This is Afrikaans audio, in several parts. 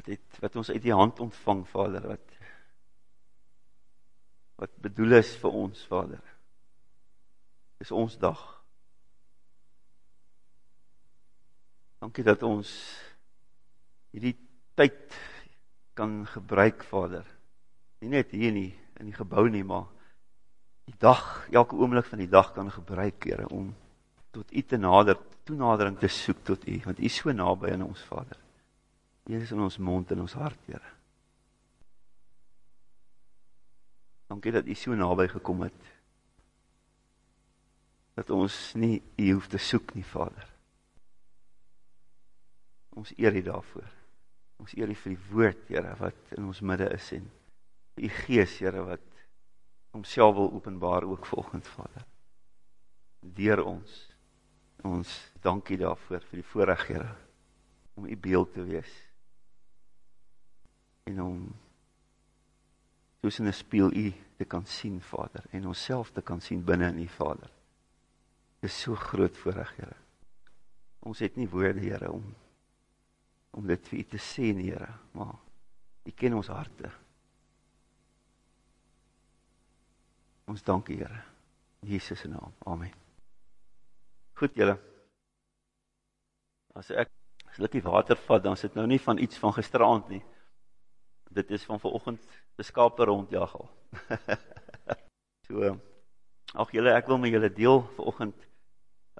wat het, wat ons uit die hand ontvang, Vader, wat, wat bedoel is vir ons, Vader. Dis ons dag. Dankie dat ons hierdie tyd kan gebruik, Vader. Nie net hier nie, in die gebouw nie, maar die dag, elke oomlik van die dag kan gebruik, Heere, om tot u te nader, toenadering te soek tot u, want u is so nabij in ons Vader. U is in ons mond en ons hart, Heere. Dankie dat u so nabij gekom het, dat ons nie u hoef te soek nie, Vader. Ons eer u daarvoor. Ons eer u vir die woord, Heere, wat in ons midde is, en die geest, Heere, wat omself wil openbaar ook volgend, Vader. Deer ons, ons dankie daarvoor, vir die voorrecht, Heere, om die beeld te wees, en om soos in een spiel u te kan sien, Vader, en ons te kan sien binnen in die Vader. Dit is so groot voorrecht, Heere. Ons het nie woorde, Heere, om, om dit vir u te sê, Heere, maar u ken ons harte. Ons dankie, Heere. In Jesus' naam. Amen. Goed, julle. As ek slukkie water vat, dan is dit nou nie van iets van gisteravond nie. Dit is van vanoggend die skape rondjag al. so, ag julle, ek wil met julle deel vanoggend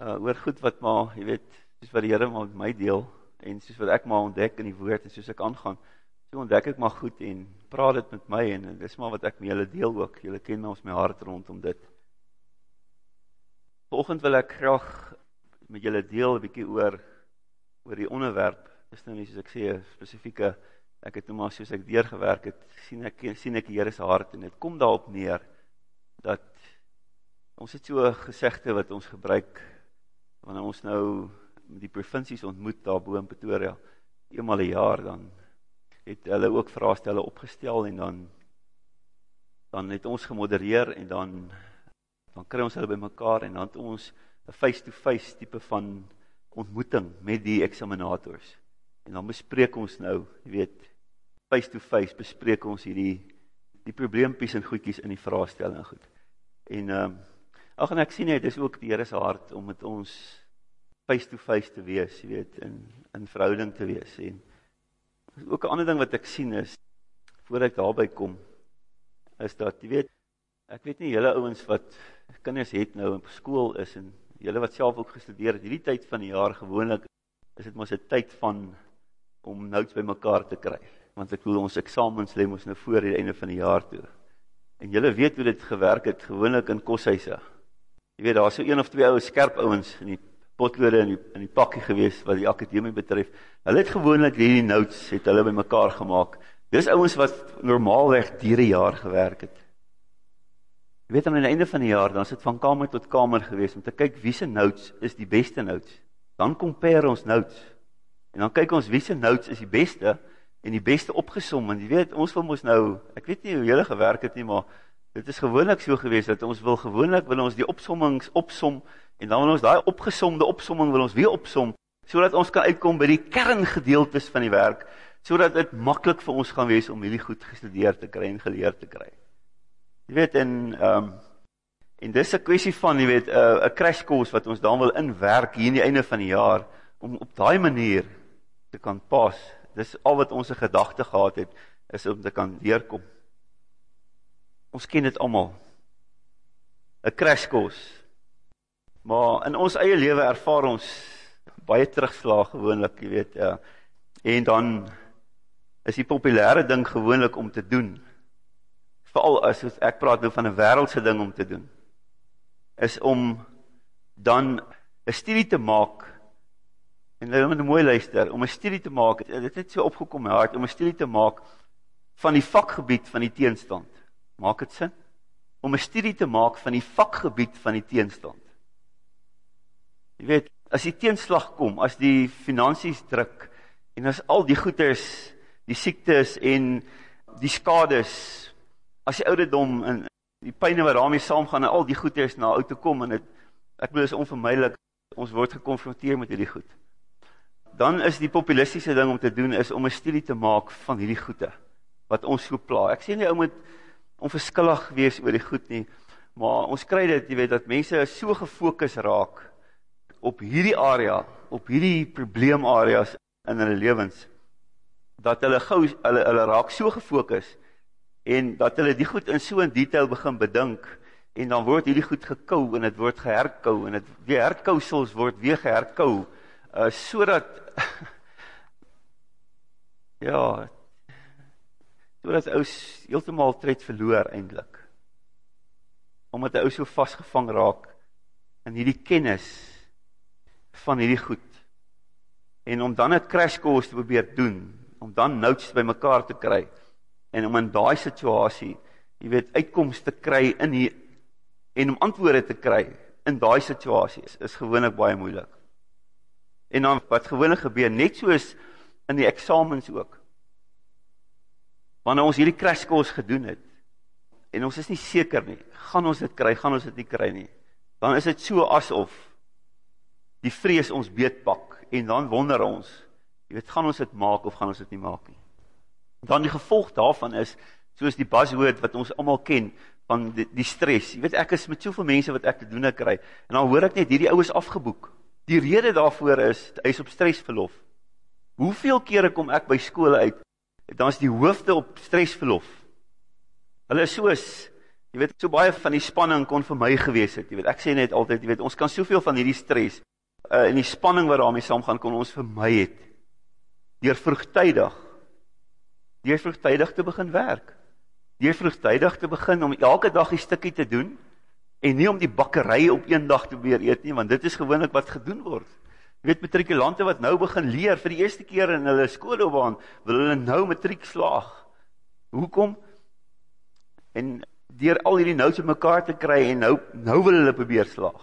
uh oor goed wat maar, jy weet, soos wat die Here met my deel en soos wat ek maar ontdek in die woord en soos ek aangaan, so ontdek ek maar goed en praat dit met my en dis maar wat ek met julle deel ook. Julle ken ons my hart rondom dit. Vanoggend wil ek graag met julle deel 'n bietjie oor oor die onderwerp. Dis nou nie soos ek sê 'n spesifieke ek het nou maar soos ek deurgewerk het, sien ek sien ek die Here se hart en dit kom daarop neer dat ons het so 'n gesegde wat ons gebruik wanneer ons nou die provinsies ontmoet daar bo in Pretoria eenmal 'n jaar dan het hulle ook vraestelle opgestel en dan dan het ons gemodereer en dan dan kry ons hulle bymekaar en dan het ons 'n face-to-face tipe van ontmoeting met die eksaminators. En dan bespreek ons nou, jy weet, face-to-face bespreek ons hierdie die probleempies en goedjies in die vraestelling goed. En ehm um, ag en ek sien net dis ook die Here se hart om met ons face-to-face te wees, jy weet, in in verhouding te wees en ook 'n ander ding wat ek sien is voor ek daarby kom is dat jy weet ek weet nie julle ouens wat kinders het nou op skool is en julle wat self ook gestudeer het hierdie tyd van die jaar gewoonlik is dit mos 'n tyd van om notes bymekaar te kry want ek voel ons eksamens lê mos nou voor die einde van die jaar toe en julle weet hoe dit gewerk het gewoonlik in koshuise jy weet daar's so een of twee ou skerp ouens in die potlode in die, in die pakkie gewees wat die akademie betref. Hulle het gewoonlik hierdie notes het hulle bymekaar gemaak. Dis ouens wat normaalweg diere jaar gewerk het. Jy weet aan die einde van die jaar dan sit van kamer tot kamer gewees om te kyk wie se notes is die beste notes. Dan compare ons notes. En dan kyk ons wie se notes is die beste en die beste opgesom want jy weet ons wil mos nou ek weet nie hoe julle gewerk het nie maar dit is gewoonlik so gewees dat ons wil gewoonlik wil ons die opsommings opsom En dan wil ons daai opgesomde opsomming wil ons weer opsom sodat ons kan uitkom by die kerngedeeltes van die werk sodat dit maklik vir ons gaan wees om hierdie goed gestudeer te kry en geleer te kry. Jy weet en ehm um, en dis 'n kwessie van jy weet 'n uh, 'n crash course wat ons dan wil inwerk hier in die einde van die jaar om op daai manier te kan pas. Dis al wat ons 'n gedagte gehad het is om te kan deurkom. Ons ken dit almal. 'n Crash course Maar in ons eie lewe ervaar ons baie terugslag gewoonlik, jy weet, ja. En dan is die populêre ding gewoonlik om te doen. Veral as ek praat nou van 'n wêreldse ding om te doen. Is om dan 'n studie te maak. En nou moet mooi luister, om 'n studie te maak. Dit het so opgekom my hart om 'n studie te maak van die vakgebied van die teenstand. Maak dit sin? Om 'n studie te maak van die vakgebied van die teenstand. Jy weet, as die teenslag kom, as die finansies druk en as al die goeders, die siektes en die skades, as die ouderdom en die pynne wat daarmee saamgaan en al die goeders na ou toe kom en dit ek bedoel is onvermydelik ons word gekonfronteer met hierdie goed. Dan is die populistiese ding om te doen is om 'n studie te maak van hierdie goede wat ons so pla. Ek sê nie ou moet onverskillig wees oor die goed nie, maar ons kry dit, jy weet dat mense so gefokus raak op hierdie area, op hierdie probleemareas in hulle lewens dat hulle gou hulle hulle raak so gefokus en dat hulle die goed in so in detail begin bedink en dan word hierdie goed gekou en dit word geherkou en dit weer herkousels word weer geherkou uh sodat ja sodat ou heeltemal tred verloor eintlik omdat hy ou so vasgevang raak in hierdie kennis van hierdie goed. En om dan 'n crash course te probeer doen om dan notes bymekaar te kry en om in daai situasie jy weet uitkomste te kry in hier en om antwoorde te kry in daai situasies is gewoonlik baie moeilik en dan wat gewoonlik gebeur net soos in die eksamens ook wanneer ons hierdie crash course gedoen het en ons is nie seker nie, gaan ons dit kry, gaan ons dit nie kry nie, dan is dit so asof die vrees ons beetpak en dan wonder ons, jy weet, gaan ons dit maak of gaan ons dit nie maak nie. Dan die gevolg daarvan is, soos die buzzword wat ons allemaal ken, van die, die stress, jy weet, ek is met soveel mense wat ek te doen kry, en dan hoor ek net, hierdie ouwe is afgeboek. Die rede daarvoor is, hy is op stressverlof. Hoeveel kere kom ek by skole uit, dan is die hoofde op stressverlof. Hulle is soos, jy weet, so baie van die spanning kon vir my gewees het, jy weet, ek sê net altyd, jy weet, ons kan soveel van hierdie stress, uh, en die spanning wat daarmee saamgaan, kon ons vir my het, dier vroegtijdig, dier vroegtijdig te begin werk, dier vroegtijdig te begin, om elke dag die stikkie te doen, en nie om die bakkerij op een dag te weer eet nie, want dit is gewoonlik wat gedoen word, Jy weet matrikulante wat nou begin leer vir die eerste keer in hulle skoolloopbaan, wil hulle nou matriek slaag. Hoekom? En deur al hierdie notes op mekaar te kry en nou nou wil hulle probeer slaag.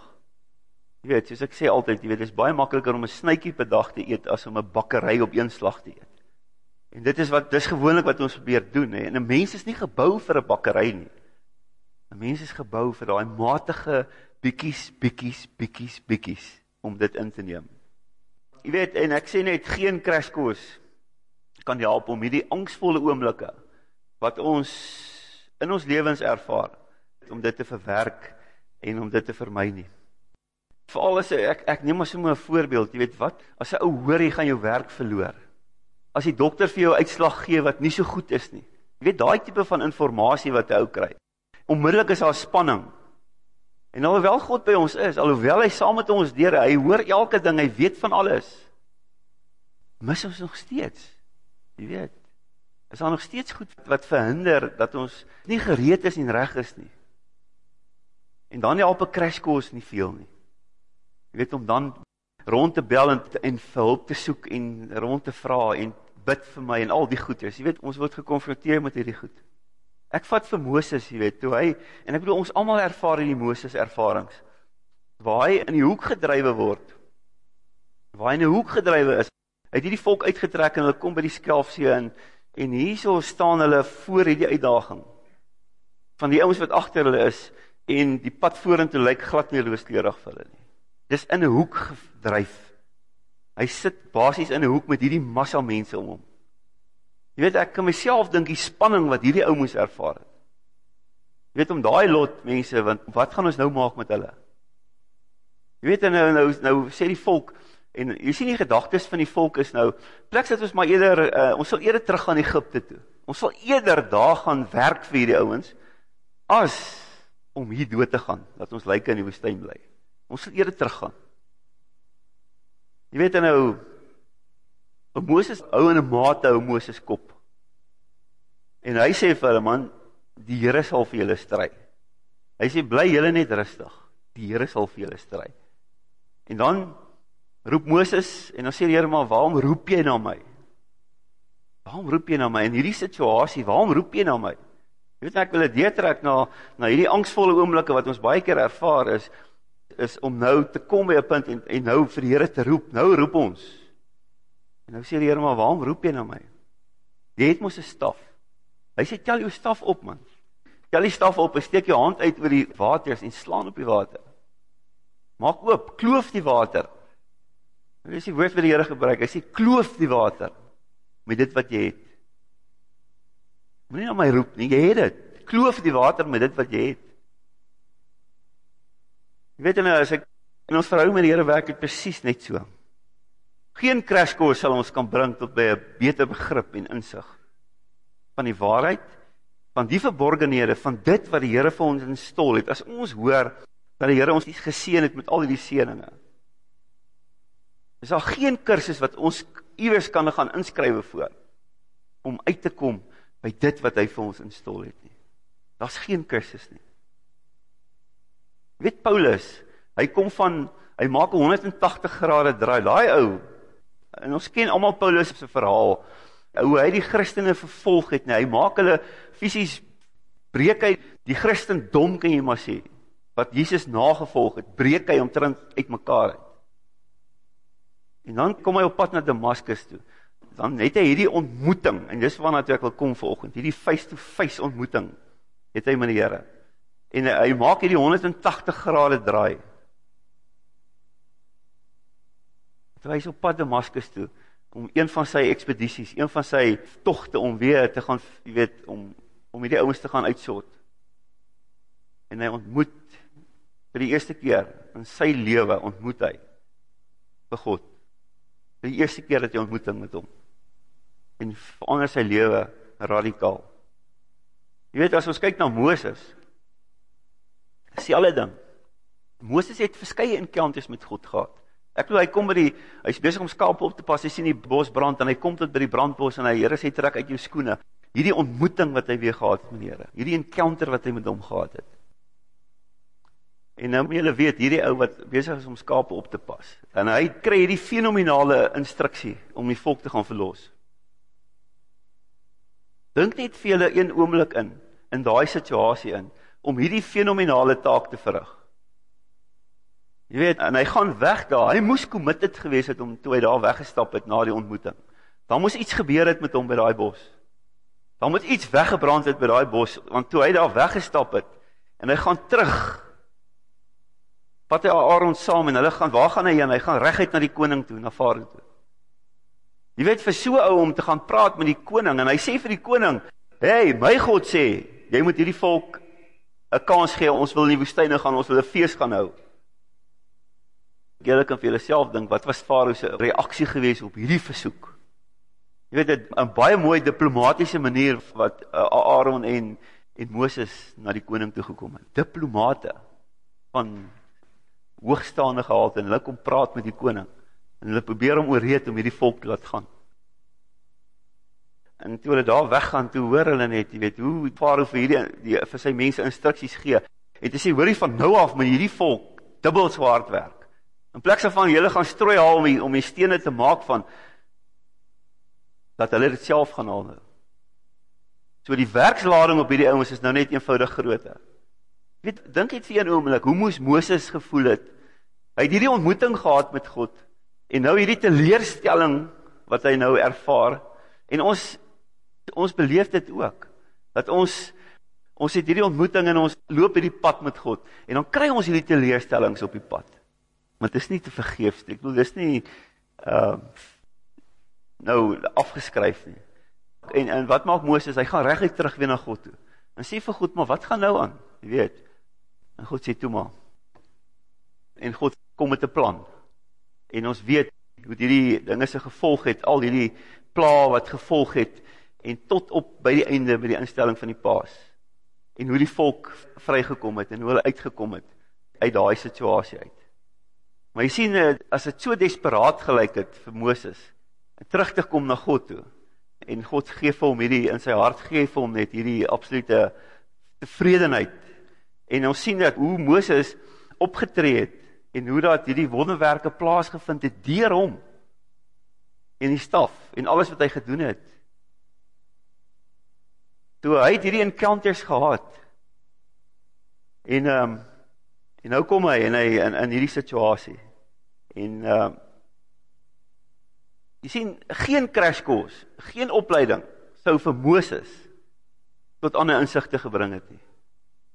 Jy weet, soos ek sê altyd, jy weet, dit is baie makliker om 'n snytjie per dag te eet as om 'n bakkery op een slag te eet. En dit is wat dis gewoonlik wat ons probeer doen, hè. En 'n mens is nie gebou vir 'n bakkery nie. 'n Mens is gebou vir daai matige bietjies, bietjies, bietjies, bietjies om dit in te neem. Jy weet, en ek sê net geen course kan help om hierdie angsvolle oomblikke wat ons in ons lewens ervaar om dit te verwerk en om dit te vermy nie. Veral as ek ek neem maar sommer 'n voorbeeld, jy weet wat, as 'n ou hoor jy gaan jou werk verloor. As die dokter vir jou uitslag gee wat nie so goed is nie. Jy weet daai tipe van inligting wat 'n ou kry. Onmiddellik is daar spanning. En alhoewel God by ons is, alhoewel hy saam met ons deur, hy hoor elke ding, hy weet van alles. Mis ons nog steeds. Jy weet. Is daar nog steeds goed wat verhinder dat ons nie gereed is en reg is nie. En dan help 'n crash course nie veel nie. Jy weet om dan rond te bel en, en vir hulp te soek en rond te vra en bid vir my en al die goeders. Jy weet, ons word gekonfronteer met hierdie goed. Ek vat vir Moses, jy weet, toe hy en ek bedoel ons almal ervaar hierdie Moses ervarings. Waar hy in die hoek gedrywe word. Waar hy in die hoek gedrywe is. Hy het hierdie volk uitgetrek en hulle kom by die Skelfsee in en hierso staan hulle voor hierdie uitdaging. Van die ouens wat agter hulle is en die pad vorentoe lyk glad nie rooskleurig vir hulle nie. Dis in 'n hoek gedryf. Hy sit basies in 'n hoek met hierdie massa mense om hom. Jy weet ek kan myself dink die spanning wat hierdie ou moes ervaar het. Jy weet om daai lot mense want wat gaan ons nou maak met hulle? Jy weet nou nou nou sê die volk en jy sien die gedagtes van die volk is nou plek dat ons maar eerder uh, ons sal eerder terug gaan Egipte toe. Ons sal eerder daar gaan werk vir hierdie ouens as om hier dood te gaan dat ons lyke in die woestyn bly. Ons sal eerder teruggaan. Jy weet nou, Moses hou in 'n mate hou Moses kop. En hy sê vir hulle man, die Here sal vir julle stry. Hy sê bly julle net rustig. Die Here sal vir julle stry. En dan roep Moses en dan sê die Here maar, "Waarom roep jy na my?" Waarom roep jy na my in hierdie situasie? Waarom roep jy na my? Jy weet ek wil dit deurtrek na na hierdie angsvolle oomblikke wat ons baie keer ervaar is is om nou te kom by 'n punt en en nou vir die Here te roep. Nou roep ons. En nou sê die Here maar, "Waarom roep jy na my?" Jy het mos 'n staf. Hy sê, "Tel jou staf op, man." Tel die staf op, steek jou hand uit oor die waters en slaan op die water. Maak oop, kloof die water. En dis die woord wat die Here gebruik. Hy sê kloof die water met dit wat jy het. Moenie na my roep nie, jy het dit. Kloof die water met dit wat jy het. Jy weet nou as ek in ons verhouding met die Here werk dit presies net so. Geen crash course sal ons kan bring tot by 'n beter begrip en insig van die waarheid van die verborgenhede van dit wat die Here vir ons instol het. As ons hoor dat die Here ons geseën het met al hierdie seëninge. Is daar geen kursus wat ons iewers kan gaan inskrywe voor om uit te kom by dit wat hy vir ons instol het nie. Daar's geen kursus nie. Weet Paulus, hy kom van hy maak 'n 180 grade draai. Daai ou en ons ken almal Paulus se verhaal hoe hy die Christene vervolg het, nee, hy maak hulle fisies breek hy die Christendom kan jy maar sê wat Jesus nagevolg het, breek hy omtrent uitmekaar uit. En dan kom hy op pad na Damaskus toe. Dan het hy hierdie ontmoeting en dis waarna toe ek wil kom vanoggend, hierdie face to face ontmoeting het hy met die Here. En hy maak hierdie 180 grade draai. Toe hy is op pad Damaskus toe om een van sy ekspedisies, een van sy togte om weer te gaan, jy weet, om om hierdie ouens te gaan uitsort. En hy ontmoet vir die eerste keer in sy lewe ontmoet hy vir God. Vir die eerste keer dat hy ontmoeting met hom. En verander sy lewe radikaal. Jy weet as ons kyk na Moses, is die alle ding. Moses het verskeie encounters met God gehad. Ek glo hy kom by die hy's besig om skape op te pas. Hy sien die bos brand en hy kom tot by die brandbos en hy Here sê trek uit jou skoene. Hierdie ontmoeting wat hy weer gehad het met die Here. Hierdie encounter wat hy met hom gehad het. En nou moet julle weet, hierdie ou wat besig is om skape op te pas. En hy kry hierdie fenominale instruksie om die volk te gaan verlos. Dink net vir julle een oomblik in in daai situasie in om hierdie fenominale taak te verrig. Jy weet, en hy gaan weg daar. Hy moes committed gewees het om toe hy daar weggestap het na die ontmoeting. Daar moes iets gebeur het met hom by daai bos. Daar moet iets weggebrand het by daai bos, want toe hy daar weggestap het en hy gaan terug. Vat hy Aaron saam en hulle gaan waar gaan hy heen? Hy gaan reguit na die koning toe, na Farao toe. Jy weet vir so ou om te gaan praat met die koning en hy sê vir die koning: "Hey, my God sê, jy moet hierdie volk 'n kans gee. Ons wil in die woestyne gaan, ons wil 'n fees gaan hou." Julle kan vir julleself dink, wat was Farao se reaksie gewees op hierdie versoek? Jy weet dit 'n baie mooi diplomatisiese manier wat uh, Aaron en en Moses na die koning toe gekom het. Diplomate van hoogstaande gehalte en hulle kom praat met die koning en hulle probeer hom ooreed om hierdie volk te laat gaan. En toe hulle daar weggaan, toe hoor hulle net, jy weet, hoe Farao vir hierdie die vir sy mense instruksies gee. En dit sê hoorie van nou af met hierdie volk dubbel so hard werk. In plek van julle gaan strooi haal om die, om die stene te maak van dat hulle dit self gaan haal. So die werkslading op hierdie ouens is nou net eenvoudig groter. Jy weet, dink net vir een oomblik, hoe moes Moses gevoel het? Hy het hierdie ontmoeting gehad met God en nou hierdie teleurstelling wat hy nou ervaar en ons ons beleef dit ook dat ons ons het hierdie ontmoeting en ons loop hierdie pad met God en dan kry ons hierdie teleurstellings op die pad. Maar dit is nie te vergeefs nie. Ek bedoel dis nie uh, nou afgeskryf nie. En en wat maak Moses? Hy gaan reguit terug weer na God toe. En sê vir God, maar wat gaan nou aan? Jy weet. En God sê toe maar. En God kom met 'n plan. En ons weet hoe hierdie dinge se gevolg het, al hierdie pla wat gevolg het en tot op by die einde by die instelling van die Paas. En hoe die volk vrygekom het en hoe hulle uitgekom het uit daai situasie uit. Maar jy sien eh, as dit so desperaat gelyk het vir Moses om terug te kom na God toe en God gee vir hom hierdie in sy hart gee vir hom net hierdie absolute tevredenheid. En ons sien dat hoe Moses opgetree het en hoe dat hierdie wonderwerke plaasgevind het deur hom en die staf en alles wat hy gedoen het. Toe hy het hierdie encounters gehad. En um, en nou kom hy en hy in in hierdie situasie. En uh jy sien geen crash course, geen opleiding sou vir Moses tot ander insigte gebring het nie.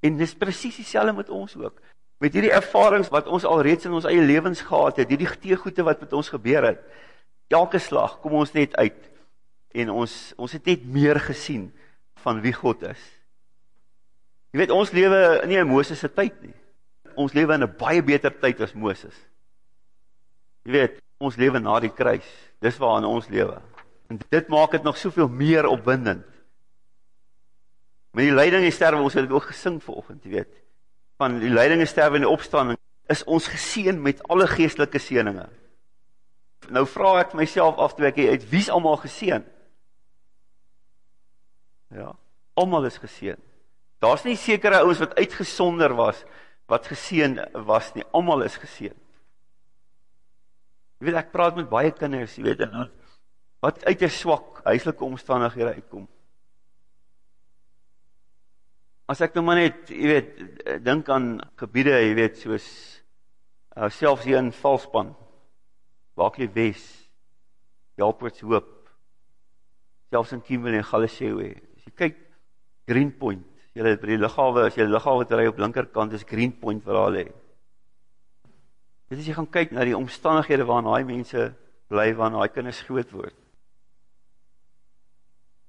En dis presies dieselfde met ons ook. met hierdie ervarings wat ons al reeds in ons eie lewens gehad het, hierdie teegoede wat met ons gebeur het, elke slag kom ons net uit en ons ons het net meer gesien van wie God is. Jy weet ons lewe nie in Moses se tyd nie. Ons lewe in 'n baie beter tyd as Moses. Jy weet, ons lewe na die kruis. Dis waarin ons lewe. En dit maak dit nog soveel meer opwindend. Met die lyding en sterwe, ons het ook gesing vanoggend, jy weet. Van die lyding en sterwe en die opstanding is ons geseën met alle geestelike seënings. Nou vra ek myself af toe ek uit wie's almal geseën? Ja, almal is geseën. Daar's nie sekere ouens wat uitgesonder was wat geseën was nie. Almal is geseën. Jy weet ek praat met baie kinders, jy weet, en wat uit 'n swak huislike omstandighede uitkom. As ek nou maar net, jy weet, dink aan gebiede, jy weet, soos uh, selfs hier in Valspan, Baaklie Wes, Jalpoorts Hoop, selfs in Kimberley en Galeshewe. As jy kyk Greenpoint, jy het by die lughawe, as jy die lughawe ry op linkerkant is Greenpoint waar hulle lê. Dit as jy gaan kyk na die omstandighede waarin daai mense bly, waarin daai kinders groot word.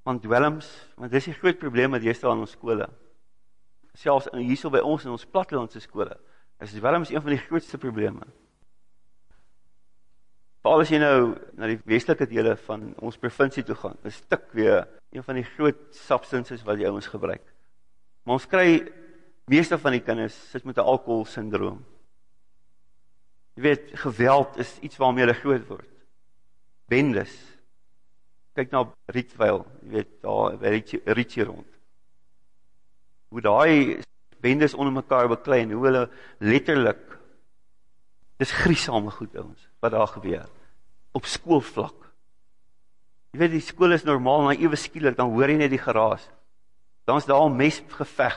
Want dwelms, want dis die groot probleem wat jy staan in ons skole. Selfs hierso by ons in ons plattelandse skole, is dwelms een van die grootste probleme. Veral as jy nou na die westelike dele van ons provinsie toe gaan, is stik weer een van die groot substances wat die ouens gebruik. Maar ons kry meeste van die kinders sit met 'n alkoholsindroom. Jy weet, geweld is iets waarmee hulle groot word. Bendes. Kyk na Rietvale, jy weet, daar by Richie rond. Hoe daai bendes onder mekaar beklei en hoe hulle letterlik dis griesame goed ouens wat daar gebeur op skoolvlak. Jy weet die skool is normaal, maar ewe skielik dan hoor jy net die geraas. Dan's daar 'n mesgeveg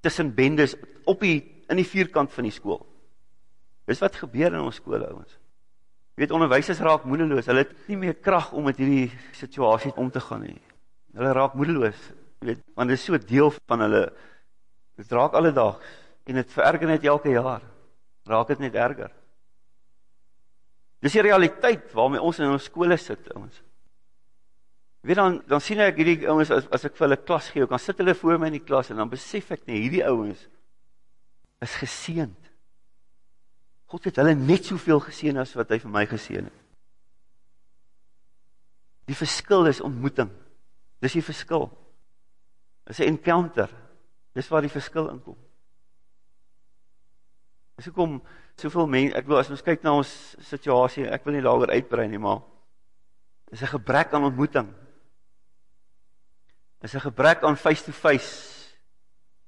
tussen bendes op die in die vierkant van die skool. Dis wat gebeur in ons skole ouens. Jy weet onderwysers raak moedeloos. Hulle het nie meer krag om met hierdie situasie om te gaan nie. Hulle raak moedeloos. Jy weet, want dit is so deel van hulle dit raak alledaags en dit vererger net elke jaar. Raak dit net erger. Dis die realiteit waarmee ons in ons skole sit, ouens. Weet dan dan sien ek hierdie ouens as as ek vir hulle klas gee, kan sit hulle voor my in die klas en dan besef ek net hierdie ouens is geseënd. God het hulle net soveel geseën as wat hy vir my geseën het. Die verskil is ontmoeting. Dis die verskil. Dis 'n encounter. Dis waar die verskil inkom. Dis hoekom soveel mense, ek wil as ons kyk na ons situasie, ek wil nie daaroor uitbrei nie, maar is 'n gebrek aan ontmoeting. Is 'n gebrek aan face to face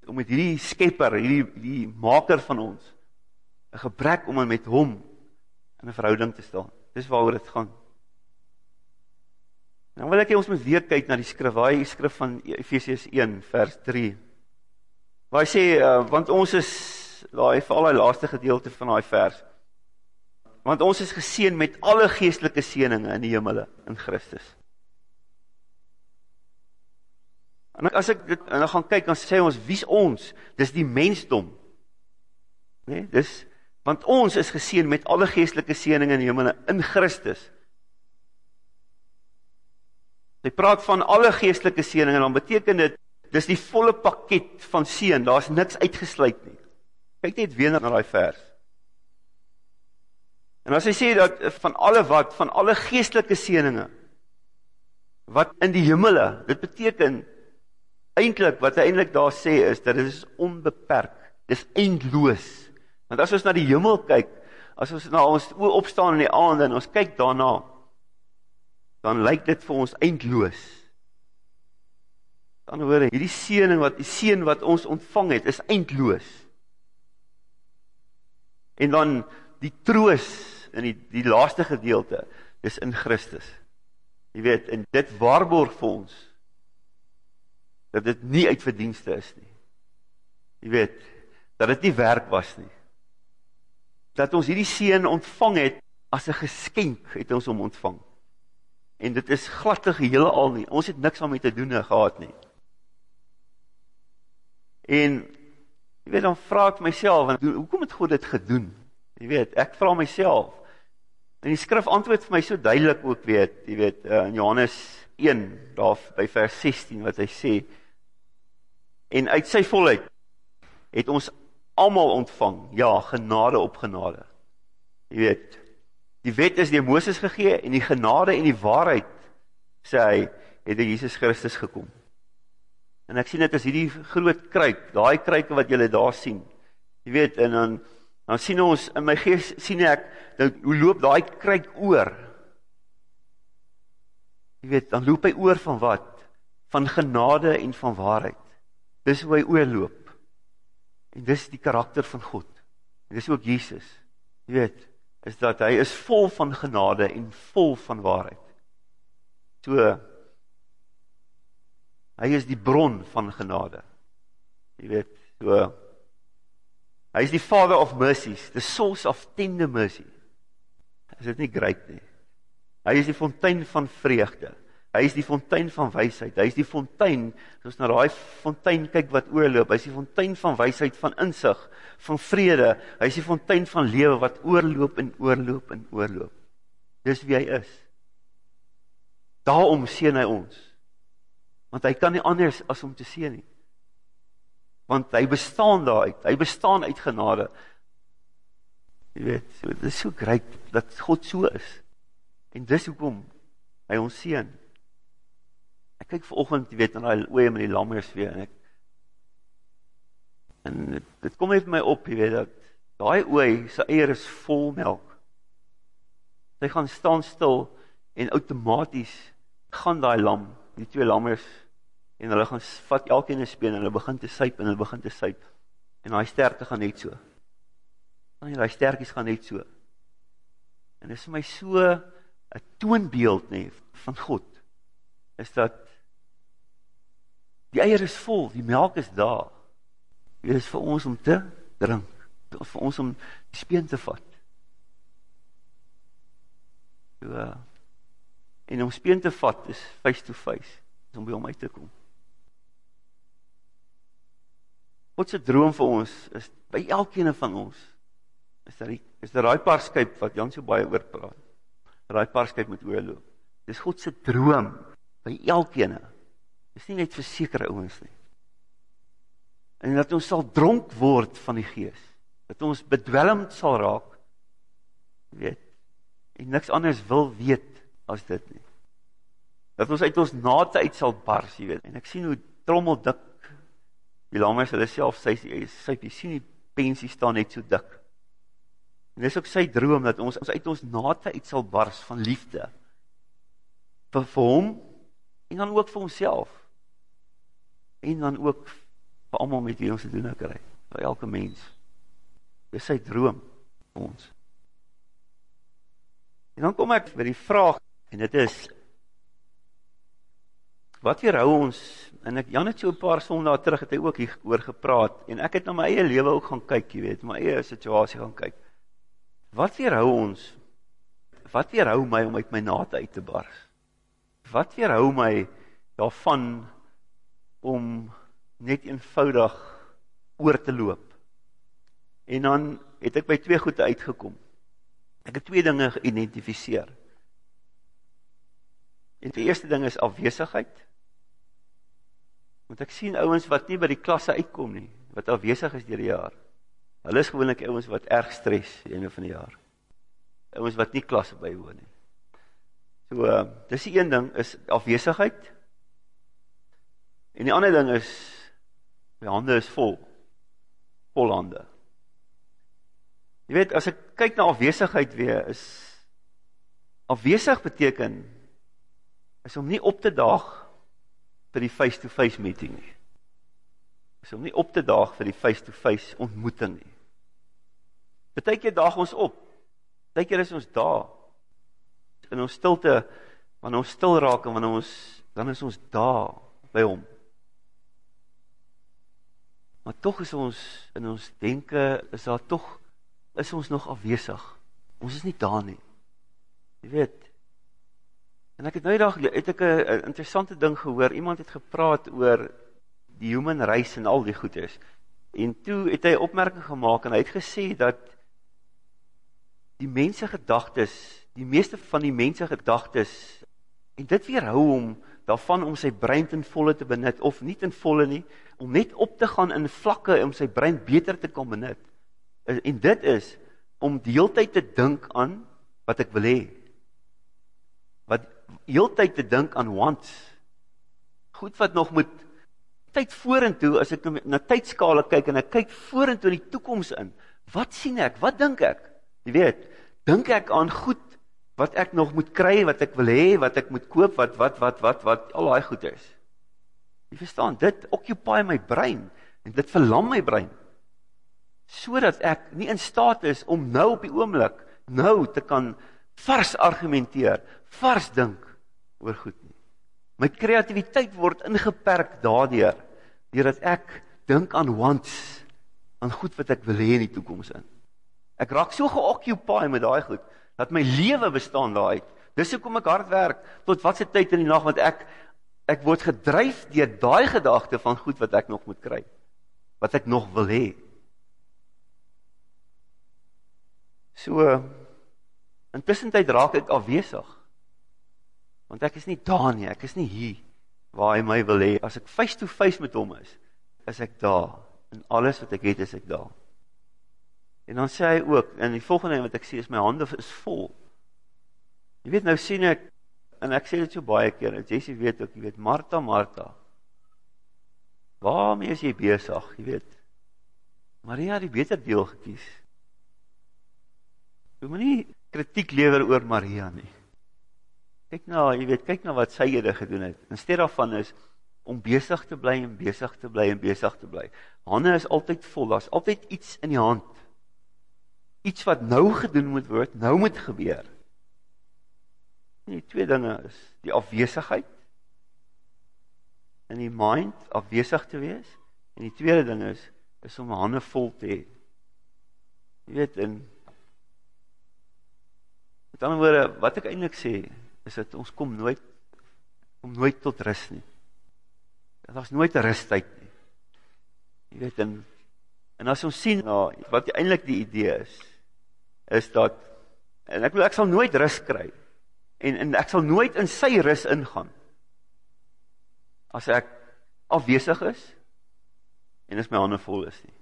om met hierdie skepper, hierdie die maker van ons, 'n gebrek om met hom in 'n verhouding te staan. Dis waaroor dit gaan. Nou wil ek hê ons moet weer kyk na die skrif, daai skrif van Efesiërs 1 vers 3. Waar hy sê uh, want ons is daai veral daai laaste gedeelte van daai vers. Want ons is geseën met alle geestelike seënings in die hemele in Christus. En as ek dit en dan gaan kyk dan sê ons wie's ons? Dis die mensdom. Né? Nee, dis want ons is geseën met alle geestelike seënings in die hemele in Christus. Hy praat van alle geestelike seënings en dan beteken dit dis die volle pakket van seën. Daar's niks uitgesluit nie. Kyk net weer na daai vers. En as hy sê dat van alle wat van alle geestelike seënings wat in die hemele, dit beteken eintlik wat hy eintlik daar sê is dat dit is onbeperk. Dis eindeloos. Want as ons na die hemel kyk, as ons na ons oë opstaan in die aande en ons kyk daarna, dan lyk dit vir ons eindeloos. Dan hoor hierdie seëning wat die seën wat ons ontvang het, is eindeloos en dan die troos in die die laaste gedeelte is in Christus. Jy weet, en dit waarborg vir ons dat dit nie uit verdienste is nie. Jy weet, dat dit nie werk was nie. Dat ons hierdie seën ontvang het as 'n geskenk het ons hom ontvang. En dit is gladdig heelal nie. Ons het niks daarmee te doen gehad nie. En Jy weet, dan vra ek myself, want hoekom het God dit gedoen? Jy weet, ek vra myself. En die skrif antwoord vir my so duidelik ook weet, jy weet, uh, in Johannes 1, daar by vers 16 wat hy sê, en uit sy volheid het ons allemaal ontvang, ja, genade op genade. Jy weet, die wet is die Mooses gegee, en die genade en die waarheid, sê hy, het die Jesus Christus gekom. En ek sien dit as hierdie groot kruik, daai kruike wat julle daar sien. Jy weet, en dan dan sien ons in my gees sien ek nou hoe loop daai kruik oor. Jy weet, dan loop hy oor van wat? Van genade en van waarheid. Dis hoe hy oorloop. En dis die karakter van God. En dis ook Jesus. Jy weet, is dat hy is vol van genade en vol van waarheid. So Hy is die bron van genade. Jy weet, so Hy is die Father of mercies, the source of tender mercy. Is dit nie great nie? Hy is die fontein van vreugde. Hy is die fontein van wysheid. Hy is die fontein, as ons na daai fontein kyk wat oorloop, hy is die fontein van wysheid, van insig, van vrede. Hy is die fontein van lewe wat oorloop en oorloop en oorloop. Dis wie hy is. Daarom seën hy ons want hy kan nie anders as om te sien nie. Want hy bestaan daaruit, hy bestaan uit genade. Jy weet, so, dit is so great dat God so is. En dis hoekom hy ons seën. Kyk vanoggend, jy weet, na daai oeye met die lammers weer en ek en dit, dit kom net my op, jy weet dat daai ooi se eier is vol melk. Hy gaan staan stil en outomaties gaan daai lam die twee lammers en hulle gaan vat elkeen 'n speen en hulle begin te suip en hulle begin te suip en daai sterkte gaan net so. En daai sterkies gaan net so. En dit is vir my so 'n toonbeeld nê van God. Is dat die eier is vol, die melk is daar. Dit is vir ons om te drink, vir ons om die speen te vat. Ja en om speen te vat is face to face is om by hom uit te kom. God se droom vir ons is by elkeen van ons is daar die, is daar daai parskyp wat Jan so baie oor praat. Daai parskyp moet oorloop. Dis God se droom by elkeen. Dis nie net vir sekere ouens nie. En dat ons sal dronk word van die Gees. Dat ons bedwelmd sal raak. Weet. En niks anders wil weet as dit nie. Dat ons uit ons nate uit sal bars, jy weet. En ek sien hoe trommel dik die lammers hulle self sy sy jy sien die pensie staan net so dik. En dis ook sy droom dat ons ons uit ons nate uit sal bars van liefde vir vir hom en dan ook vir homself. En dan ook vir almal met wie ons te doen kry, vir elke mens. Dis sy droom vir ons. En dan kom ek by die vraag en dit is wat weerhou ons en ek Jan het so paar sondae terug het hy ook hier oor gepraat en ek het na my eie lewe ook gaan kyk, jy weet, my eie situasie gaan kyk. Wat weerhou ons? Wat weerhou my om uit my nate uit te bars? Wat weerhou my daarvan om net eenvoudig oor te loop? En dan het ek by twee goede uitgekom. Ek het twee dinge geïdentifiseer. En die eerste ding is afwesigheid. Want ek sien ouens wat nie by die klasse uitkom nie, wat afwesig is deur die jaar. Hulle is gewoonlik ouens wat erg stres einde van die jaar. Ouens wat nie klasse bywoon nie. So, uh, dis die een ding is afwesigheid. En die ander ding is my hande is vol. Vol hande. Jy weet, as ek kyk na afwesigheid weer is afwesig beteken is om nie op te daag vir die face-to-face -face meeting nie. Is om nie op te daag vir die face-to-face -face ontmoeting nie. Partykeer daag ons op. Partykeer is ons daar. In ons stilte, wanneer ons stil raak en wanneer ons dan is ons daar by hom. Maar tog is ons in ons denke is daar tog is ons nog afwesig. Ons is nie daar nie. Jy weet, En ek het nou die dag het ek 'n interessante ding gehoor. Iemand het gepraat oor die human race en al die goedes. En toe het hy opmerking gemaak en hy het gesê dat die mense gedagtes, die meeste van die mense gedagtes en dit weerhou hom daarvan om sy brein ten volle te benut of nie ten volle nie, om net op te gaan in vlakke om sy brein beter te kan benut. En dit is om die hele tyd te dink aan wat ek wil hê. Wat heeltyd te dink aan wants. Goed wat nog moet tyd vorentoe as ek na tydskale kyk en ek kyk vorentoe in die toekoms in. Wat sien ek? Wat dink ek? Jy weet, dink ek aan goed wat ek nog moet kry, wat ek wil hê, wat ek moet koop, wat wat wat wat wat al daai goed is. Jy verstaan, dit occupy my brein en dit verlam my brein. Sodat ek nie in staat is om nou op die oomblik nou te kan vars argumenteer, vars dink oor goed nie. My kreatiwiteit word ingeperk daardeur deurdat ek dink aan wants, aan goed wat ek wil hê in die toekoms in. Ek raak so geoccupy met daai goed dat my lewe bestaan daaruit. Dis hoekom ek hard werk tot watse tyd in die nag want ek ek word gedryf deur daai gedagte van goed wat ek nog moet kry. Wat ek nog wil hê. So intussen tyd raak ek afwesig. Want ek is nie daar nie, ek is nie hier waar hy my wil hê. As ek face to face met hom is, is ek daar. En alles wat ek het is ek daar. En dan sê hy ook, en die volgende ding wat ek sê is my hande is vol. Jy weet nou sien ek en ek sê dit so baie keer, en Jessie weet ook, jy weet Martha, Martha. Waarmee is jy besig, jy weet? Maria het die beter deel gekies. Jy moet nie kritiek lewer oor Maria nie. Kyk nou, jy weet, kyk na wat sy eerder gedoen het. Instead daarvan is om besig te bly en besig te bly en besig te bly. Hande is altyd vol, daar's altyd iets in die hand. Iets wat nou gedoen moet word, nou moet gebeur. Die twee dinge is die afwesigheid in die mind afwesig te wees en die tweede ding is is om hande vol te hê. Jy weet in Met ander woorde, wat ek eintlik sê, is dat ons kom nooit kom nooit tot rus nie. Was nooit 'n rustyd nie. Jy weet en en as ons sien nou wat eintlik die idee is, is dat en ek wil ek sal nooit rus kry en en ek sal nooit in sy rus ingaan as ek afwesig is en as my hande vol is nie.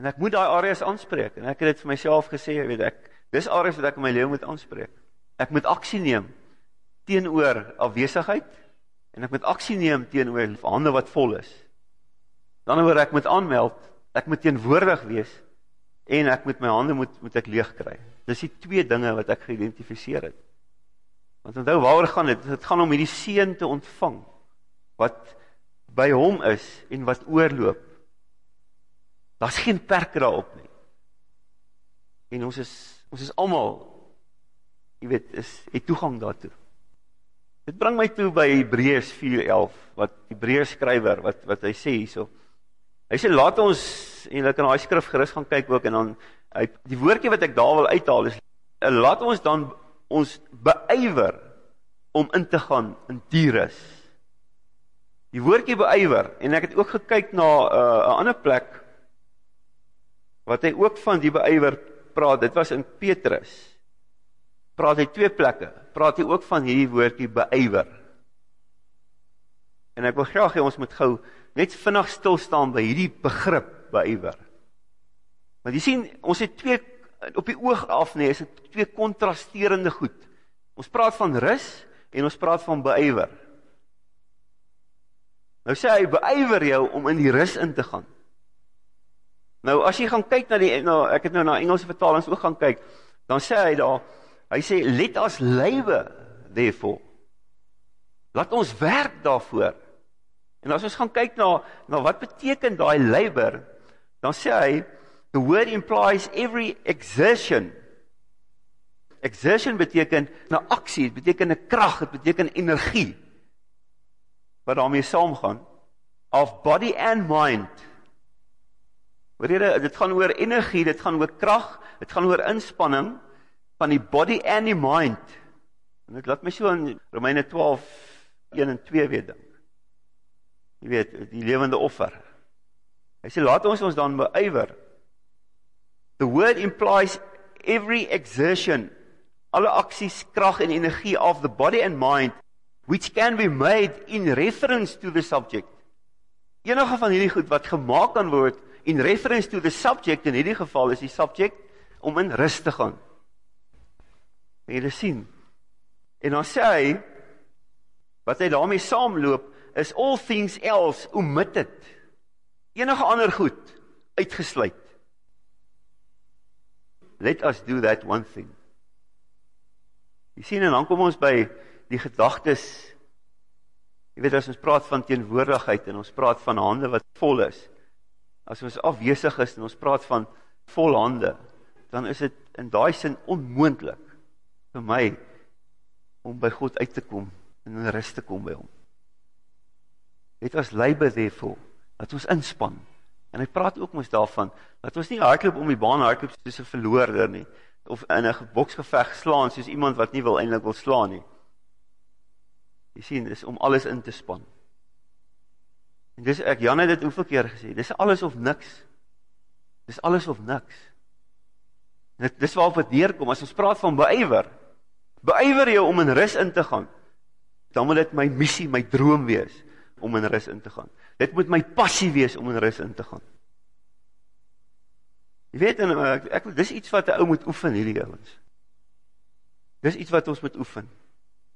En ek moet daai areas aanspreek en ek het dit vir myself gesê, weet ek Dis areas wat ek in my lewe moet aanspreek. Ek moet aksie neem teenoor afwesigheid en ek moet aksie neem teenoor hande wat vol is. Dan word ek moet aanmeld, ek moet teenwoordig wees en ek moet my hande moet moet ek leeg kry. Dis die twee dinge wat ek geïdentifiseer het. Want onthou waaroor gaan dit? Dit gaan om hierdie seën te ontvang wat by hom is en wat oorloop. Daar's geen perke daarop nie. En ons is Ons is almal jy weet is het toegang daartoe. Dit bring my toe by Hebreërs 4:11 wat Hebreërs skrywer wat wat hy sê hierso. Hy sê laat ons en ek kan daai skrif gerus gaan kyk ook en dan hy die woordjie wat ek daar wil uithaal is laat ons dan ons beywer om in te gaan in Tyrus. Die woordjie beywer en ek het ook gekyk na uh, 'n uh, ander plek wat hy ook van die beywer praat, dit was in Petrus. Praat hy twee plekke. Praat hy ook van hierdie woordjie beywer. En ek wil graag hê ons moet gou net vinnig stil staan by hierdie begrip beywer. Want jy sien, ons het twee op die oog af nee, is dit twee kontrasterende goed. Ons praat van rus en ons praat van beywer. Nou sê hy beywer jou om in die rus in te gaan. Nou as jy gaan kyk na die nou ek het nou na Engelse vertalings ook gaan kyk, dan sê hy daar, hy sê let us labor therefore. Laat ons werk daarvoor. En as ons gaan kyk na na wat beteken daai labor, dan sê hy the word implies every exertion. Exertion beteken 'n aksie, dit beteken 'n krag, dit beteken energie wat daarmee saamgaan of body and mind Hoor dit gaan oor energie, dit gaan oor krag, dit gaan oor inspanning van die body and the mind. En dit laat my so in Romeine 12 1 en 2 weer dink. Jy weet, die lewende offer. Hy sê laat ons ons dan beywer. The word implies every exertion, alle aksies, krag en energie of the body and mind which can be made in reference to the subject. Enige van hierdie goed wat gemaak kan word in reference to the subject in hierdie geval is die subject om in rus te gaan. En jy sien. En dan sê hy wat hy daarmee saamloop is all things else omitted. Enige ander goed uitgesluit. Let us do that one thing. Jy sien en dan kom ons by die gedagtes Jy weet as ons praat van teenwoordigheid en ons praat van hande wat vol is. As ons afwesig is en ons praat van vol hande, dan is dit in daai sin onmoontlik vir my om by God uit te kom en in rus te kom by hom. Dit was labor therefore dat ons inspann. En hy praat ook mos daarvan dat ons nie hardloop om die baan hardloop soos 'n verloorder nie of in 'n boksgeveg slaan soos iemand wat nie wil eintlik wil slaan nie. Jy sien, dis om alles in te span. En dis ek Jan het dit hoeveel keer gesê, dis alles of niks. Dis alles of niks. Dit dis waarop dit neerkom as ons praat van beywer. Beywer jou om in rus in te gaan. Dan moet dit my missie, my droom wees om in rus in te gaan. Dit moet my passie wees om in rus in te gaan. Jy weet en ek, ek dis iets wat 'n ou moet oefen hierdie ouens. Dis iets wat ons moet oefen.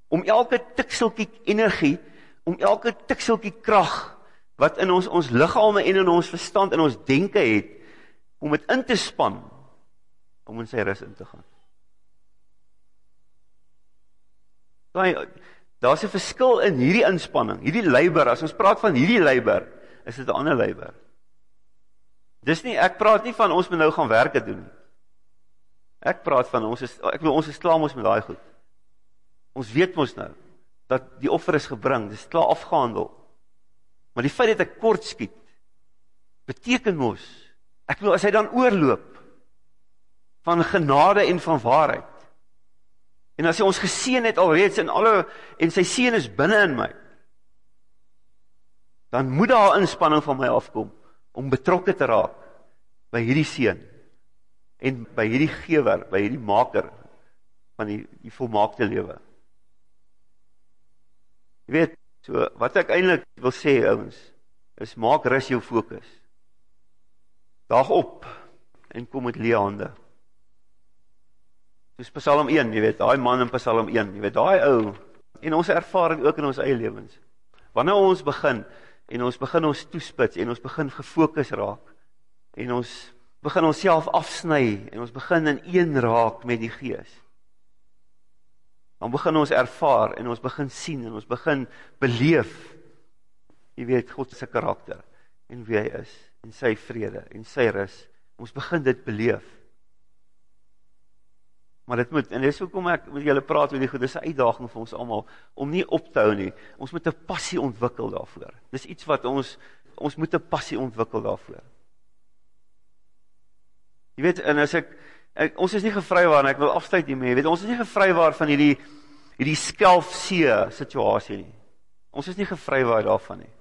Om elke tikseltjie energie, om elke tikseltjie krag wat in ons ons liggame en in ons verstand en ons denke het om dit in te span om in sy rus in te gaan. Daai daar's 'n verskil in hierdie inspanning, hierdie labor. As ons praat van hierdie labor, is dit 'n ander labor. Dis nie ek praat nie van ons moet nou gaan werke doen. Ek praat van ons is ek wil ons is klaar mos met daai goed. Ons weet mos nou dat die offer is gebring, dis klaar afgehandel. Maar die feit dat ek kort skiet beteken mos ek wil as hy dan oorloop van genade en van waarheid En as hy ons geseën het alreeds in alle en sy seën is binne in my, dan moet daar inspanning van my afkom om betrokke te raak by hierdie seën en by hierdie gewer, by hierdie maker van die die volmaakte lewe. Jy weet, so wat ek eintlik wil sê ouens, is maak rus jou fokus. Dag op en kom met leë hande. Dis Psalm 1, jy weet, daai man in Psalm 1, jy weet, daai ou en ons ervaring ook in ons eie lewens. Wanneer ons begin en ons begin ons toespits en ons begin gefokus raak en ons begin onsself afsny en ons begin in een raak met die Gees. Dan begin ons ervaar en ons begin sien en ons begin beleef jy weet God se karakter en wie hy is en sy vrede en sy rus. Ons begin dit beleef. Maar dit moet en dis hoekom ek met julle praat oor die goed. Dis 'n uitdaging vir ons almal om nie op te hou nie. Ons moet 'n passie ontwikkel daarvoor. Dis iets wat ons ons moet 'n passie ontwikkel daarvoor. Jy weet en as ek, ek ons is nie gevrywaar nie. Ek wil afsluit hiermee. Weet ons is nie gevrywaar van hierdie hierdie skelfsee situasie nie. Ons is nie gevrywaar daarvan nie.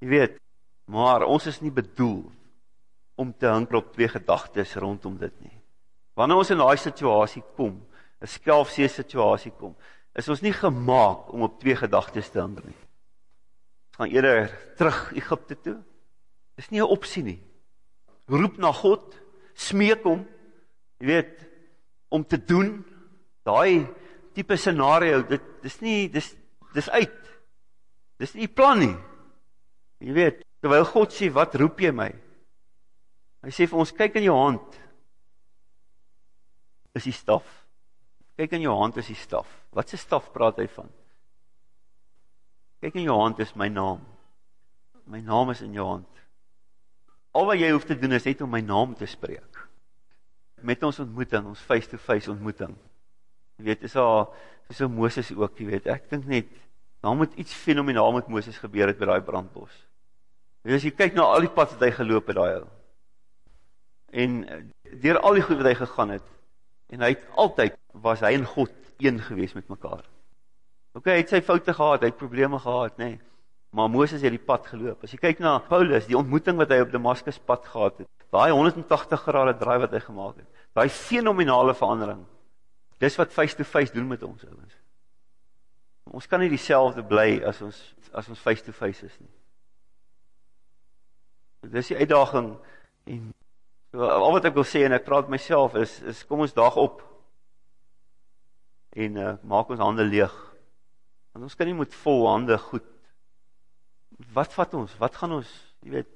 Jy weet, maar ons is nie bedoel om te hinker op twee gedagtes rondom dit nie. Wanneer ons in daai situasie kom, 'n skelfsee situasie kom, is ons nie gemaak om op twee gedagtes te hang nie. Ons gaan eerder terug Egipte toe. Dis nie 'n opsie nie. Roep na God, smeek hom, jy weet, om te doen daai tipe scenario, dit dis nie dis dis uit. Dis nie plan nie. Jy weet, terwyl God sê, "Wat roep jy my?" Hy sê vir ons, "Kyk in jou hand." Is die staf. Kyk in jou hand is die staf. Wat se staf praat hy van? Kyk in jou hand is my naam. My naam is in jou hand. Al wat jy hoef te doen is net om my naam te spreek. Met ons ontmoeting, ons face to face ontmoeting. Jy weet, is soos so Moses ook, jy weet. Ek dink net daar moet iets fenomenaal met Moses gebeur het by daai brandbos. Jy as jy kyk na al die pad wat hy geloop het daai ou. En eh, deur al die goed wat hy gegaan het, En hy het altyd was hy en God een gewees met mekaar. OK, hy het sy foute gehad, hy het probleme gehad. Nee. maar Moses het die pad geloop. As jy kyk na Paulus, die ontmoeting wat hy op Damaskus pad gehad het, daai 180 grade draai wat hy gemaak het, daai fenominale verandering. Dis wat face to face doen met ons ouens. Ons kan nie dieselfde bly as ons as ons face to face is nie. Dis die uitdaging en so, al wat ek wil sê en ek praat myself is is kom ons daag op en uh, maak ons hande leeg. Want ons kan nie met vol hande goed wat vat ons? Wat gaan ons, jy weet,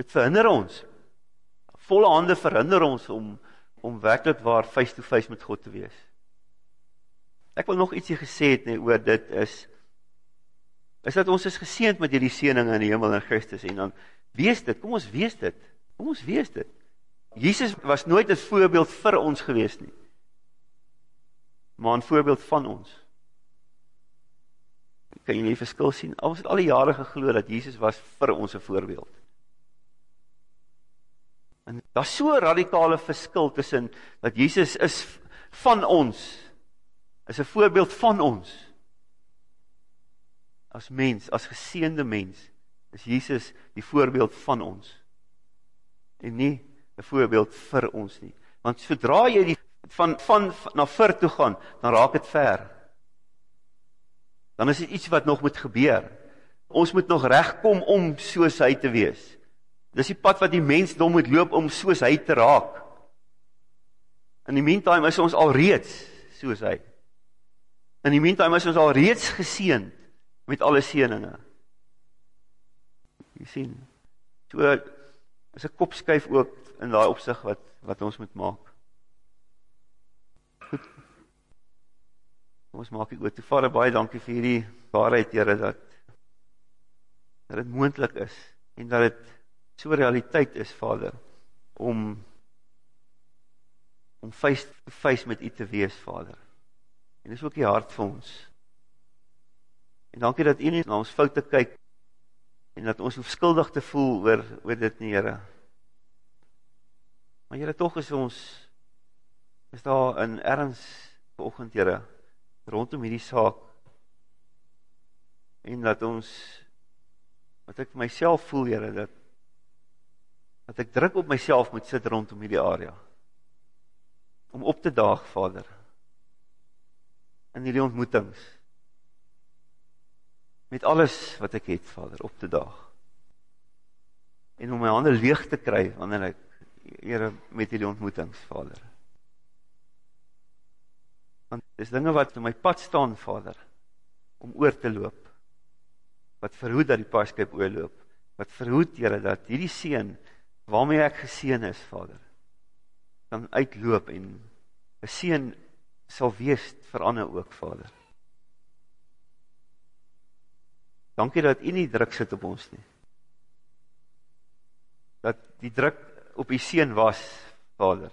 dit verhinder ons. Volle hande verhinder ons om om werklik waar face to face met God te wees. Ek wil nog ietsie gesê het nee oor dit is is dat ons is geseënd met hierdie seëninge in die hemel in Christus en dan wees dit, kom ons wees dit. Kom ons wees dit. Jesus was nooit 'n voorbeeld vir ons gewees nie. Maar 'n voorbeeld van ons kan jy nie verskil sien. Ons het al die jare geglo dat Jesus was vir ons 'n voorbeeld. En daar's so 'n radikale verskil tussen dat Jesus is van ons, is 'n voorbeeld van ons. As mens, as geseënde mens, is Jesus die voorbeeld van ons. En nie 'n voorbeeld vir ons nie. Want sodra jy die van van na vir toe gaan, dan raak dit ver dan is dit iets wat nog moet gebeur. Ons moet nog regkom om soos hy te wees. Dis die pad wat die mensdom moet loop om soos hy te raak. In die meantime is ons al reeds soos hy. In die meantime is ons al reeds geseën met alle seëninge. Jy sien. So is 'n kopskuif ook in daai opsig wat wat ons moet maak. Kom ons maak dit oop. Vader, baie dankie vir hierdie waarheid, Here, dat dat dit moontlik is en dat dit so realiteit is, Vader, om om face to face met U te wees, Vader. En dis ook die hart vir ons. En dankie dat U nie na ons foute kyk en dat ons hoef skuldig te voel oor oor dit nie, Here. Maar Here, tog is ons is daar in erns vanoggend, Here rondom hierdie saak en dat ons wat ek vir myself voel Here dat dat ek druk op myself moet sit rondom hierdie area om op te daag Vader in hierdie ontmoetings met alles wat ek het Vader op te daag en om my hande leeg te kry wanneer ek Here met hierdie ontmoetings Vader want dis dinge wat in my pad staan Vader om oor te loop wat verhoed dat die paaskyp oorloop wat verhoed Here dat hierdie seën waarmee ek geseën is Vader kan uitloop en 'n seën sal wees vir ander ook Vader. Dankie dat U nie druk sit op ons nie. Dat die druk op U seun was Vader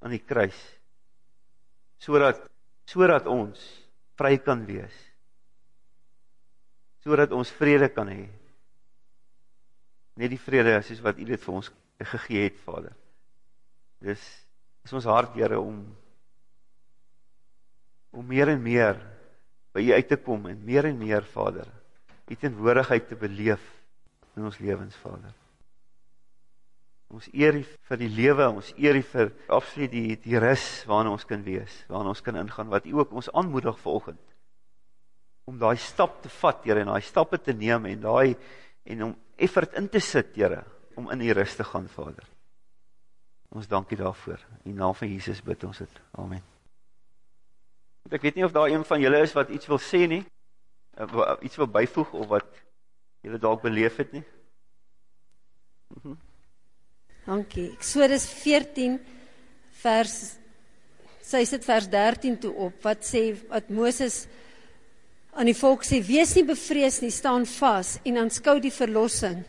aan die kruis sodat sodat ons vry kan wees. Sodat ons vrede kan hê. Net die vrede as is wat U dit vir ons gegee het, Vader. Dis is ons hart, Here, om om meer en meer by U uit te kom en meer en meer, Vader, U teenwoordigheid te beleef in ons lewens, Vader. Ons eer U vir die lewe, ons eer U vir absoluut die die rus waarna ons kan wees, waarna ons kan ingaan wat U ook ons aanmoedig vanoggend om daai stap te vat, Here, en daai stappe te neem en daai en om effort in te sit, Here, om in U rus te gaan, Vader. Ons dankie daarvoor. In naam van Jesus bid ons dit. Amen. Ek weet nie of daar een van julle is wat iets wil sê nie. Eh, iets wil byvoeg of wat julle dalk beleef het nie. Mhm. Mm Dankie. Eksodus 14 vers sy sit vers 13 toe op wat sê wat Moses aan die volk sê wees nie bevrees nie, staan vas en aanskou die verlossing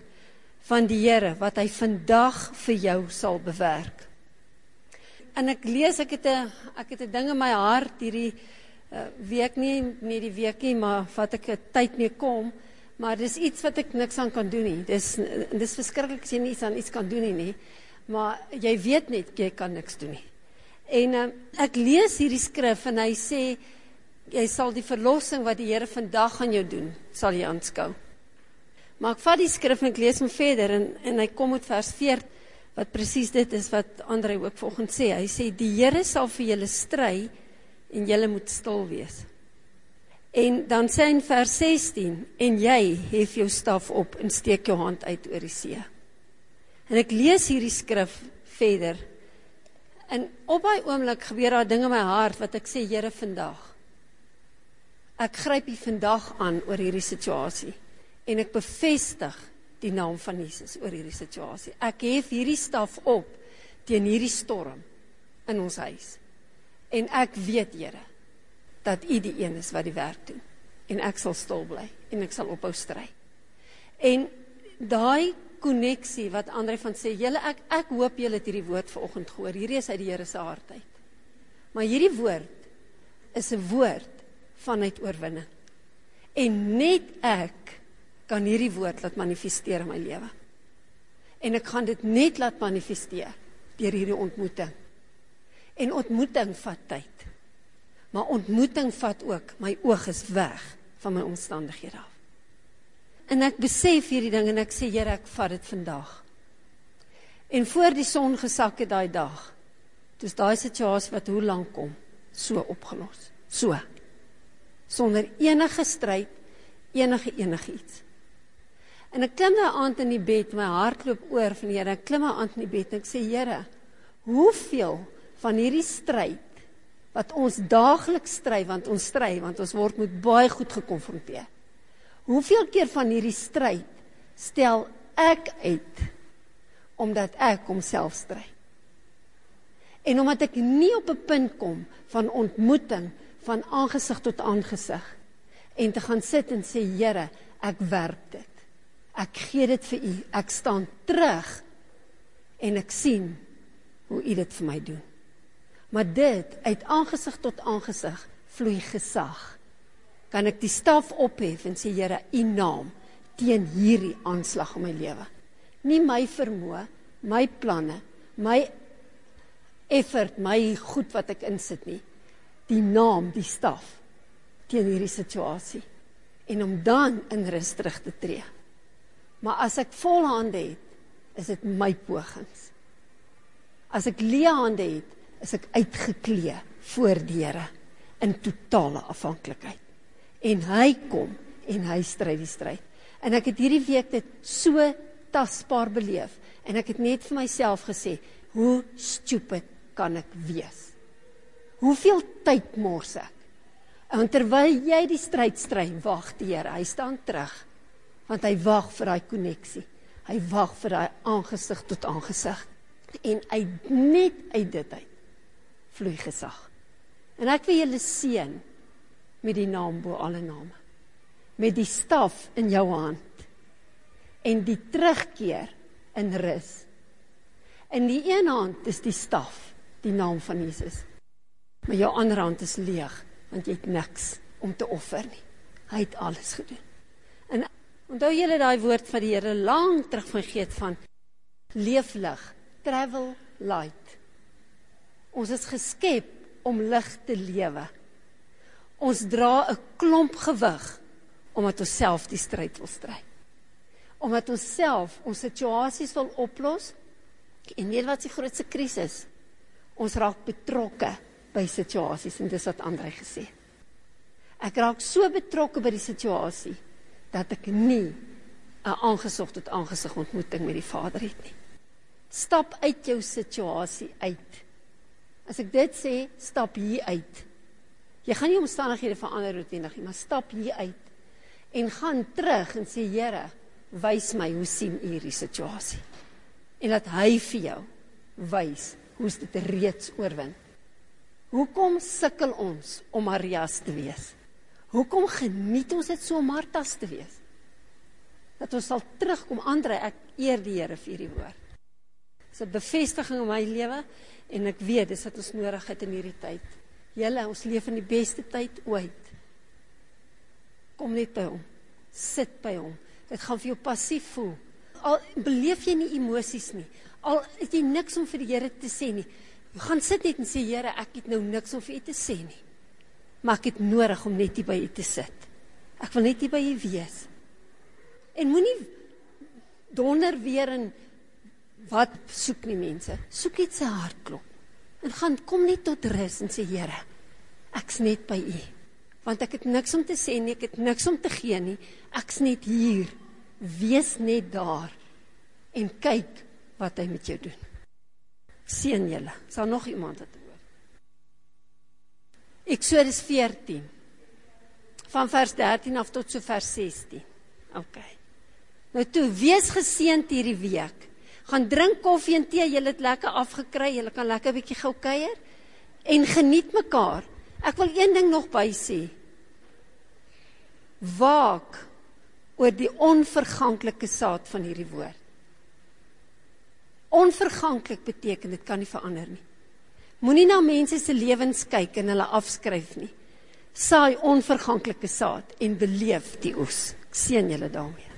van die Here wat hy vandag vir jou sal bewerk. En ek lees ek het 'n ek het 'n ding in my hart hierdie uh, week nie nie die week nie, maar wat ek 'n tyd mee kom. Maar dis iets wat ek niks aan kan doen nie. Dis dis verskriklik as jy iets aan iets kan doen nie, nie. Maar jy weet net jy kan niks doen nie. En uh, ek lees hierdie skrif en hy sê jy sal die verlossing wat die Here vandag aan jou doen, sal jy aanskou. Maar ek vat die skrif en ek lees hom verder en en hy kom met vers 14 wat presies dit is wat Andre ook vanoggend sê. Hy sê die Here sal vir julle stry en julle moet stil wees. En dan sê in vers 16 en jy hef jou staf op en steek jou hand uit oor die see. En ek lees hierdie skrif verder. En op daai oomblik gebeur daar dinge in my hart wat ek sê Here vandag. Ek gryp U vandag aan oor hierdie situasie en ek bevestig die naam van Jesus oor hierdie situasie. Ek hef hierdie staf op teen hierdie storm in ons huis. En ek weet, Here, dat U die een is wat die werk doen. En ek sal stil bly en ek sal ophou stry. En daai koneksie wat Andre van sê, julle ek ek hoop julle het hierdie woord vanoggend gehoor. Hierdie is uit die Here se hart uit. Maar hierdie woord is 'n woord vanuit oorwinning. En net ek kan hierdie woord laat manifesteer in my lewe. En ek gaan dit net laat manifesteer deur hierdie ontmoeting. En ontmoeting vat tyd. Maar ontmoeting vat ook my oog is weg van my omstandighede af. En ek besef hierdie ding en ek sê Here, ek vat dit vandag. En voor die son gesak het daai dag, dis daai situasie wat hoe lank kom, so opgelos. So. Sonder enige stryd, enige enigiets. En ek klim daai aand in die bed, my hart loop oor van die Here. Ek klim daai aand in die bed en ek sê Here, hoeveel van hierdie stryd wat ons daagliks stry want ons stry want ons word met baie goed gekonfronteer. Hoeveel keer van hierdie stryd stel ek uit omdat ek homself stry? En omdat ek nie op 'n punt kom van ontmoeting van aangesig tot aangesig en te gaan sit en sê Here, ek werk dit. Ek gee dit vir u. Ek staan terug en ek sien hoe u dit vir my doen. Maar dit uit aangesig tot aangesig vloei gesag. Kan ek die staf ophef en sê Here, u naam teen hierdie aanslag in my lewe. Nie my vermoë, my planne, my effort, my goed wat ek insit nie. Die naam, die staf teen hierdie situasie en om dan in rus terug te tree. Maar as ek vol hande het, is dit my pogings. As ek leë hande het, is ek uitgeklee voor die Here in totale afhanklikheid. En hy kom en hy stry die stryd. En ek het hierdie week dit so tasbaar beleef en ek het net vir myself gesê, hoe stupid kan ek wees? Hoeveel tyd mors ek? En terwyl jy die stryd stry, wag die Here. Hy staan terug want hy wag vir daai koneksie. Hy wag vir daai aangesig tot aangesig. En uit net uit dit uit vloei gesag. En ek wil julle seën met die naam bo alle name. Met die staf in jou hand en die terugkeer in rus. In die een hand is die staf, die naam van Jesus. Maar jou ander hand is leeg want jy het niks om te offer nie. Hy het alles gedoen. En Onthou julle daai woord van die Here lank terug van geet van leeflig, travel light. Ons is geskep om lig te lewe. Ons dra 'n klomp gewig omdat ons self die stryd wil stry. Omdat ons self ons situasies wil oplos en weet wat die grootste krisis? Ons raak betrokke by situasies en dis wat Andre gesê het. Ek raak so betrokke by die situasie dat ek nie 'n aangesig tot aangesig ontmoeting met die Vader het nie. Stap uit jou situasie uit. As ek dit sê, stap hier uit. Jy gaan nie omstandighede verander noodwendig nie, maar stap hier uit en gaan terug en sê Here, wys my hoe sien U hierdie situasie. En dat hy vir jou wys hoe dit reeds oorwin. Hoekom sukkel ons om Marias te wees? Hoekom geniet ons dit so om Martas te wees? Dat ons sal terugkom Andre, ek eer die Here vir hierdie woord. Is 'n bevestiging in my lewe en ek weet dis wat ons nodig het in hierdie tyd. Julle, ons leef in die beste tyd ooit. Kom net by hom. Sit by hom. Dit gaan vir jou passief voel. Al beleef jy nie emosies nie. Al het jy niks om vir die Here te sê nie. Gaan sit net en sê Here, ek het nou niks om vir U te sê nie maar ek het nodig om net hier by u te sit. Ek wil net hier by u wees. En moenie donder weer en wat soek nie mense. Soek net sy hartklop. En gaan kom net tot rus en sê Here, ek's net by U. Want ek het niks om te sê nie, ek het niks om te gee nie. Ek's net hier. Wees net daar en kyk wat hy met jou doen. Seën julle. Sal nog iemand dit hoor? Eksodus 14 van vers 13 af tot so vers 16. OK. Nou toe, wees geseënd hierdie week. Gaan drink koffie en tee, julle het lekker afgekry, julle kan lekker 'n bietjie gou kuier en geniet mekaar. Ek wil een ding nog by sê. Waak oor die onverganklike saad van hierdie woord. Onverganklik beteken dit kan nie verander nie. Moenie na mense se lewens kyk en hulle afskryf nie. Saai onverganklike saad en beleef die oes. Ek seën julle daarmee.